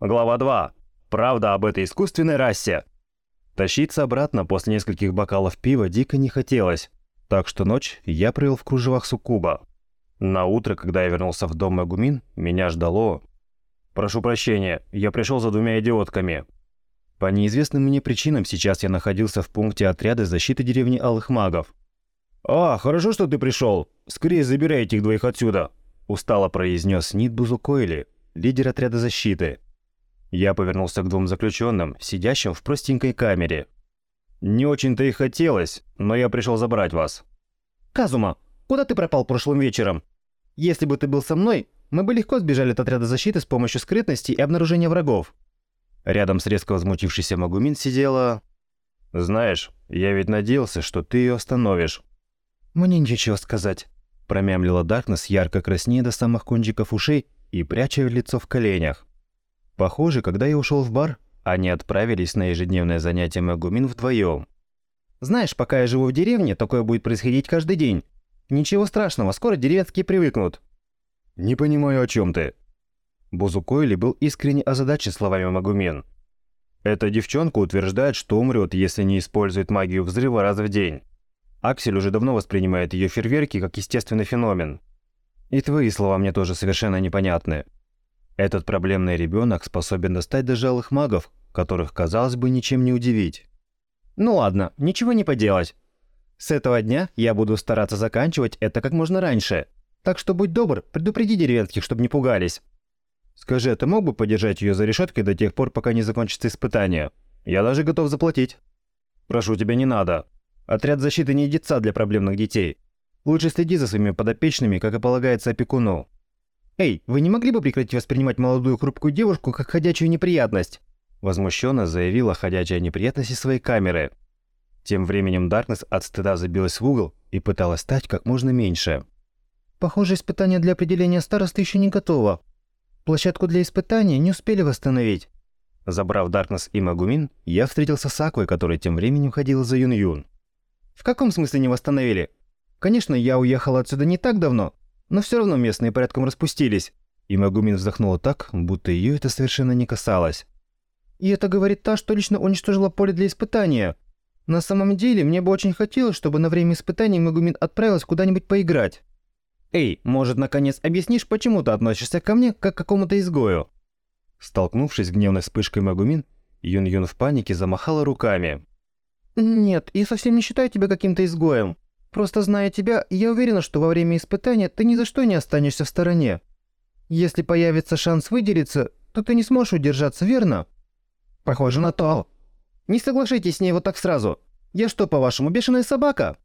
Глава 2. Правда об этой искусственной расе. Тащиться обратно после нескольких бокалов пива дико не хотелось, так что ночь я провел в кружевах суккуба. На утро, когда я вернулся в дом Магумин, меня ждало... Прошу прощения, я пришел за двумя идиотками. По неизвестным мне причинам сейчас я находился в пункте отряда защиты деревни Алых Магов. «А, хорошо, что ты пришел. Скорее забирай этих двоих отсюда», – устало произнес Нид Бузукойли, лидер отряда защиты. Я повернулся к двум заключенным, сидящим в простенькой камере. «Не очень-то и хотелось, но я пришел забрать вас». «Казума, куда ты пропал прошлым вечером? Если бы ты был со мной, мы бы легко сбежали от отряда защиты с помощью скрытности и обнаружения врагов». Рядом с резко возмутившейся Магумин сидела... «Знаешь, я ведь надеялся, что ты ее остановишь». «Мне нечего сказать», – промямлила Даркнесс ярко краснея до самых кончиков ушей и пряча лицо в коленях. Похоже, когда я ушел в бар, они отправились на ежедневное занятие Магумин вдвоем. «Знаешь, пока я живу в деревне, такое будет происходить каждый день. Ничего страшного, скоро деревенские привыкнут». «Не понимаю, о чем ты». Бузукойли был искренне озадачен словами Магумин. Эта девчонка утверждает, что умрет, если не использует магию взрыва раз в день. Аксель уже давно воспринимает ее фейерверки как естественный феномен. И твои слова мне тоже совершенно непонятны. Этот проблемный ребенок способен достать даже алых магов, которых, казалось бы, ничем не удивить. Ну ладно, ничего не поделать. С этого дня я буду стараться заканчивать это как можно раньше. Так что будь добр, предупреди деревенских, чтобы не пугались. Скажи, а ты мог бы подержать ее за решеткой до тех пор, пока не закончится испытание? Я даже готов заплатить. Прошу тебя, не надо. Отряд защиты не детса для проблемных детей. Лучше следи за своими подопечными, как и полагается опекуну. «Эй, вы не могли бы прекратить воспринимать молодую хрупкую девушку как ходячую неприятность?» Возмущенно заявила ходячая неприятность из своей камеры. Тем временем Даркнесс от стыда забилась в угол и пыталась стать как можно меньше. «Похоже, испытание для определения старосты еще не готово. Площадку для испытания не успели восстановить». Забрав Даркнесс и Магумин, я встретился с Аквой, которая тем временем ходила за Юн-Юн. «В каком смысле не восстановили? Конечно, я уехал отсюда не так давно, но все равно местные порядком распустились. И Магумин вздохнула так, будто ее это совершенно не касалось. И это говорит та, что лично уничтожила поле для испытания. На самом деле, мне бы очень хотелось, чтобы на время испытаний Магумин отправилась куда-нибудь поиграть. Эй, может, наконец объяснишь, почему ты относишься ко мне, как к какому-то изгою? Столкнувшись с гневной вспышкой Магумин, Юн-Юн в панике замахала руками. «Нет, я совсем не считаю тебя каким-то изгоем. Просто зная тебя, я уверена, что во время испытания ты ни за что не останешься в стороне. Если появится шанс выделиться, то ты не сможешь удержаться, верно? Похоже на то. Не соглашайтесь с ней вот так сразу. Я что, по-вашему, бешеная собака?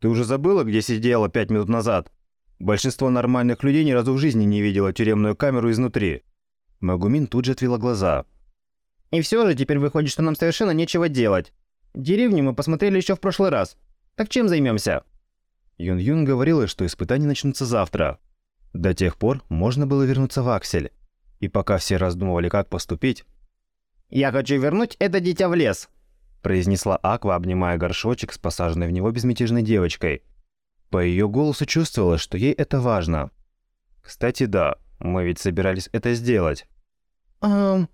Ты уже забыла, где сидела пять минут назад? Большинство нормальных людей ни разу в жизни не видело тюремную камеру изнутри. Магумин тут же отвела глаза. И все же теперь выходит, что нам совершенно нечего делать. Деревню мы посмотрели еще в прошлый раз. Так чем займемся? Юн-Юн говорила, что испытания начнутся завтра. До тех пор можно было вернуться в Аксель. И пока все раздумывали, как поступить... «Я хочу вернуть это дитя в лес», – произнесла Аква, обнимая горшочек с посаженной в него безмятежной девочкой. По ее голосу чувствовалось, что ей это важно. «Кстати, да, мы ведь собирались это сделать». «Эм,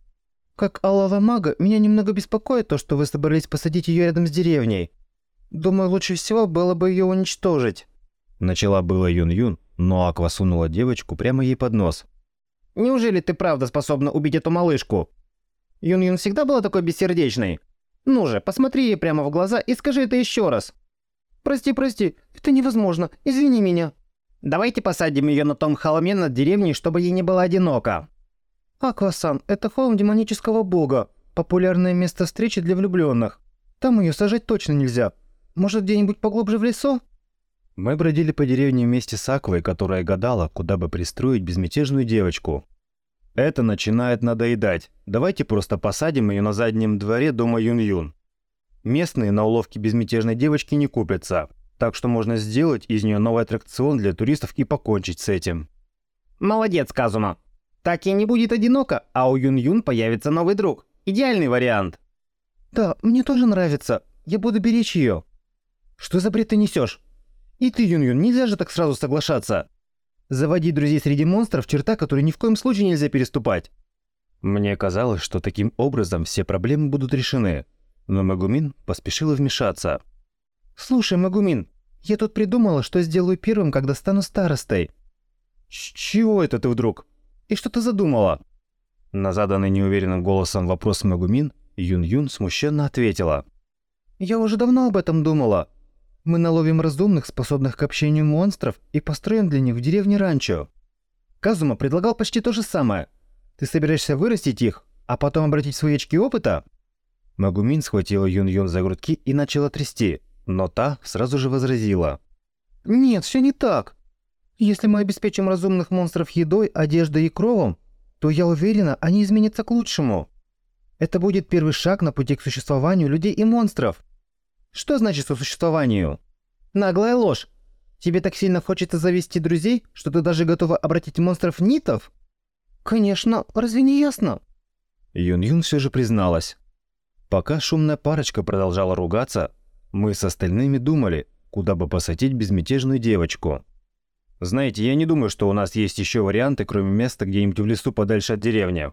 как алого мага, меня немного беспокоит то, что вы собрались посадить ее рядом с деревней. Думаю, лучше всего было бы ее уничтожить». Начала было Юн-Юн, но Аква сунула девочку прямо ей под нос. «Неужели ты правда способна убить эту малышку? Юн-Юн всегда была такой бессердечной? Ну же, посмотри ей прямо в глаза и скажи это еще раз». «Прости, прости, это невозможно, извини меня». «Давайте посадим ее на том холме над деревней, чтобы ей не было одиноко». «Аква-сан, это холм демонического бога, популярное место встречи для влюбленных. Там ее сажать точно нельзя, может, где-нибудь поглубже в лесу?» Мы бродили по деревне вместе с Аквой, которая гадала, куда бы пристроить безмятежную девочку. Это начинает надоедать. Давайте просто посадим ее на заднем дворе дома Юн-Юн. Местные на уловки безмятежной девочки не купятся, так что можно сделать из нее новый аттракцион для туристов и покончить с этим. Молодец, Казума. Так и не будет одиноко, а у Юн-Юн появится новый друг. Идеальный вариант. Да, мне тоже нравится. Я буду беречь ее. Что за бред ты несешь? И ты, Юн-Юн, нельзя же так сразу соглашаться. Заводить друзей среди монстров – черта, которую ни в коем случае нельзя переступать. Мне казалось, что таким образом все проблемы будут решены, но Магумин поспешила вмешаться. «Слушай, Магумин, я тут придумала, что сделаю первым, когда стану старостой». С «Чего это ты вдруг? И что ты задумала?» На заданный неуверенным голосом вопрос Магумин Юн-Юн смущенно ответила. «Я уже давно об этом думала. Мы наловим разумных, способных к общению монстров, и построим для них в деревне ранчо. Казума предлагал почти то же самое. Ты собираешься вырастить их, а потом обратить свои очки опыта?» Магумин схватила Юн-Юн за грудки и начала трясти, но та сразу же возразила. «Нет, все не так. Если мы обеспечим разумных монстров едой, одеждой и кровом, то я уверена, они изменятся к лучшему. Это будет первый шаг на пути к существованию людей и монстров. Что значит сосуществованию? Наглая ложь. Тебе так сильно хочется завести друзей, что ты даже готова обратить монстров нитов? Конечно, разве не ясно? Юн-Юн все же призналась. Пока шумная парочка продолжала ругаться, мы с остальными думали, куда бы посадить безмятежную девочку. Знаете, я не думаю, что у нас есть еще варианты, кроме места где-нибудь в лесу подальше от деревни.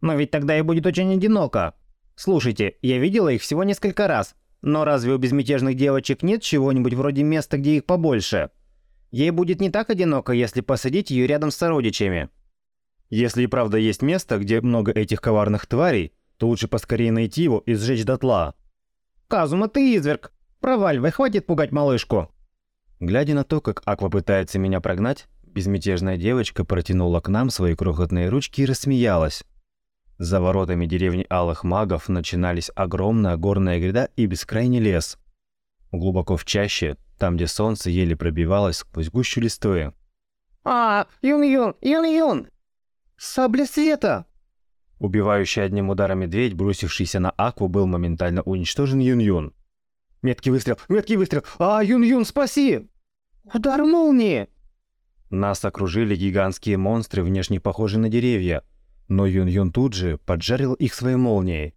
Но ведь тогда и будет очень одиноко. Слушайте, я видела их всего несколько раз. Но разве у безмятежных девочек нет чего-нибудь вроде места, где их побольше? Ей будет не так одиноко, если посадить ее рядом с сородичами. Если и правда есть место, где много этих коварных тварей, то лучше поскорее найти его и сжечь дотла. Казума, ты изверг! Проваливай, хватит пугать малышку!» Глядя на то, как Аква пытается меня прогнать, безмятежная девочка протянула к нам свои крохотные ручки и рассмеялась. За воротами деревни Алых Магов начинались огромная горная гряда и бескрайний лес. Глубоко в чаще, там, где солнце еле пробивалось сквозь гущу листвы. «А, Юн-Юн, Юн-Юн! Сабля света!» Убивающий одним ударом медведь, бросившийся на Акву, был моментально уничтожен Юн-Юн. «Меткий выстрел! Меткий выстрел! А, Юн-Юн, спаси!» «Удар молнии!» Нас окружили гигантские монстры, внешне похожие на деревья, но Юн-Юн тут же поджарил их своей молнией.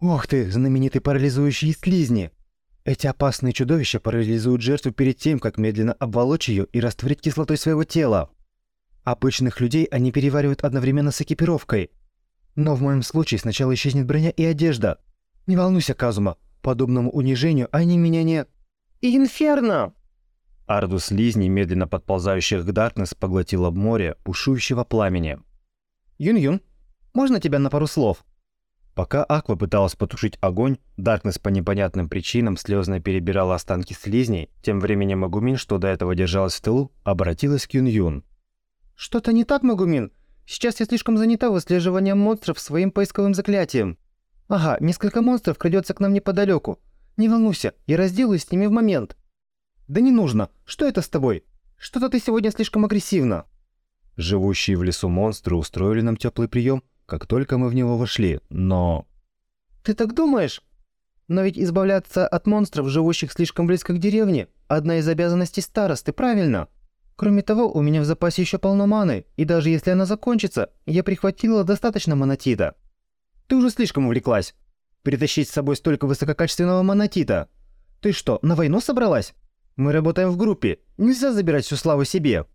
«Ох ты, знаменитые парализующие слизни! Эти опасные чудовища парализуют жертву перед тем, как медленно обволочь ее и растворить кислотой своего тела. Обычных людей они переваривают одновременно с экипировкой. Но в моем случае сначала исчезнет броня и одежда. Не волнуйся, Казума, подобному унижению они меня не... Инферно! Арду слизней, медленно подползающих к Даркнесс, поглотила море бушующего пламени. «Юн-Юн, можно тебя на пару слов?» Пока Аква пыталась потушить огонь, Даркнесс по непонятным причинам слезно перебирала останки слизней, тем временем Магумин, что до этого держалась в тылу, обратилась к Юн-Юн. «Что-то не так, Магумин? Сейчас я слишком занята выслеживанием монстров своим поисковым заклятием. Ага, несколько монстров крадется к нам неподалеку. Не волнуйся, я разделаюсь с ними в момент». «Да не нужно. Что это с тобой? Что-то ты сегодня слишком агрессивно». Живущие в лесу монстры устроили нам теплый прием, как только мы в него вошли, но... «Ты так думаешь? Но ведь избавляться от монстров, живущих слишком близко к деревне, одна из обязанностей старосты, правильно? Кроме того, у меня в запасе еще полно маны, и даже если она закончится, я прихватила достаточно монотита». «Ты уже слишком увлеклась. Притащить с собой столько высококачественного монотита. Ты что, на войну собралась? Мы работаем в группе, нельзя забирать всю славу себе».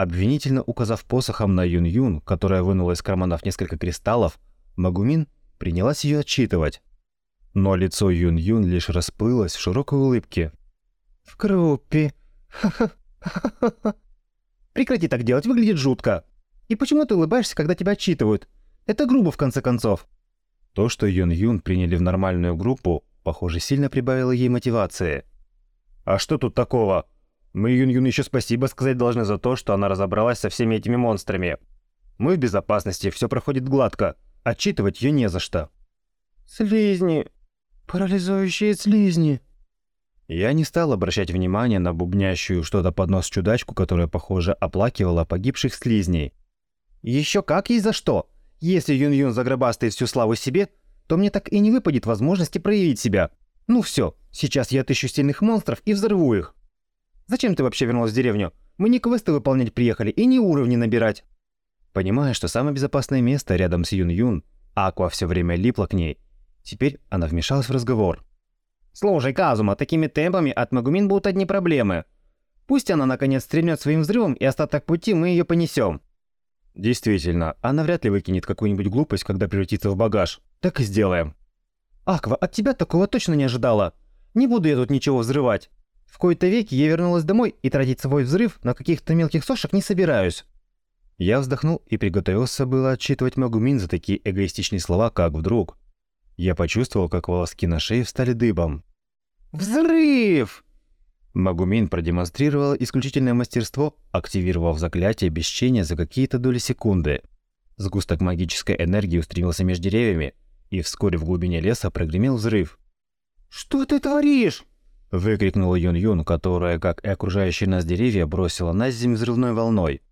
Обвинительно указав посохом на Юн-Юн, которая вынула из карманов несколько кристаллов, Магумин принялась ее отчитывать. Но лицо Юн-Юн лишь расплылось в широкой улыбке. «В группе. Прекрати так делать, выглядит жутко. И почему ты улыбаешься, когда тебя отчитывают? Это грубо, в конце концов». То, что Юн-Юн приняли в нормальную группу, похоже, сильно прибавило ей мотивации. «А что тут такого?» Мы Юн-Юн еще спасибо сказать должны за то, что она разобралась со всеми этими монстрами. Мы в безопасности, все проходит гладко. Отчитывать ее не за что. Слизни. Парализующие слизни. Я не стал обращать внимания на бубнящую что-то под нос чудачку, которая, похоже, оплакивала погибших слизней. Еще как ей за что? Если Юн-Юн загробастает всю славу себе, то мне так и не выпадет возможности проявить себя. Ну все, сейчас я отыщу сильных монстров и взорву их. Зачем ты вообще вернулась в деревню? Мы не квесты выполнять приехали и не уровни набирать». Понимая, что самое безопасное место рядом с Юн-Юн, Аква все время липла к ней. Теперь она вмешалась в разговор. «Слушай, Казума, такими темпами от Магумин будут одни проблемы. Пусть она наконец стрельнет своим взрывом, и остаток пути мы ее понесем. Действительно, она вряд ли выкинет какую-нибудь глупость, когда превратится в багаж. Так и сделаем. Аква, от тебя такого точно не ожидала. Не буду я тут ничего взрывать. В кои-то веки я вернулась домой и тратить свой взрыв на каких-то мелких сошек не собираюсь. Я вздохнул и приготовился было отчитывать Магумин за такие эгоистичные слова, как вдруг. Я почувствовал, как волоски на шее встали дыбом. «Взрыв!» Магумин продемонстрировал исключительное мастерство, активировав заклятие бесчения за какие-то доли секунды. Сгусток магической энергии устремился между деревьями, и вскоре в глубине леса прогремел взрыв. «Что ты творишь?» Выкрикнула Юн-Юн, которая, как и окружающие нас деревья, бросила на землю взрывной волной.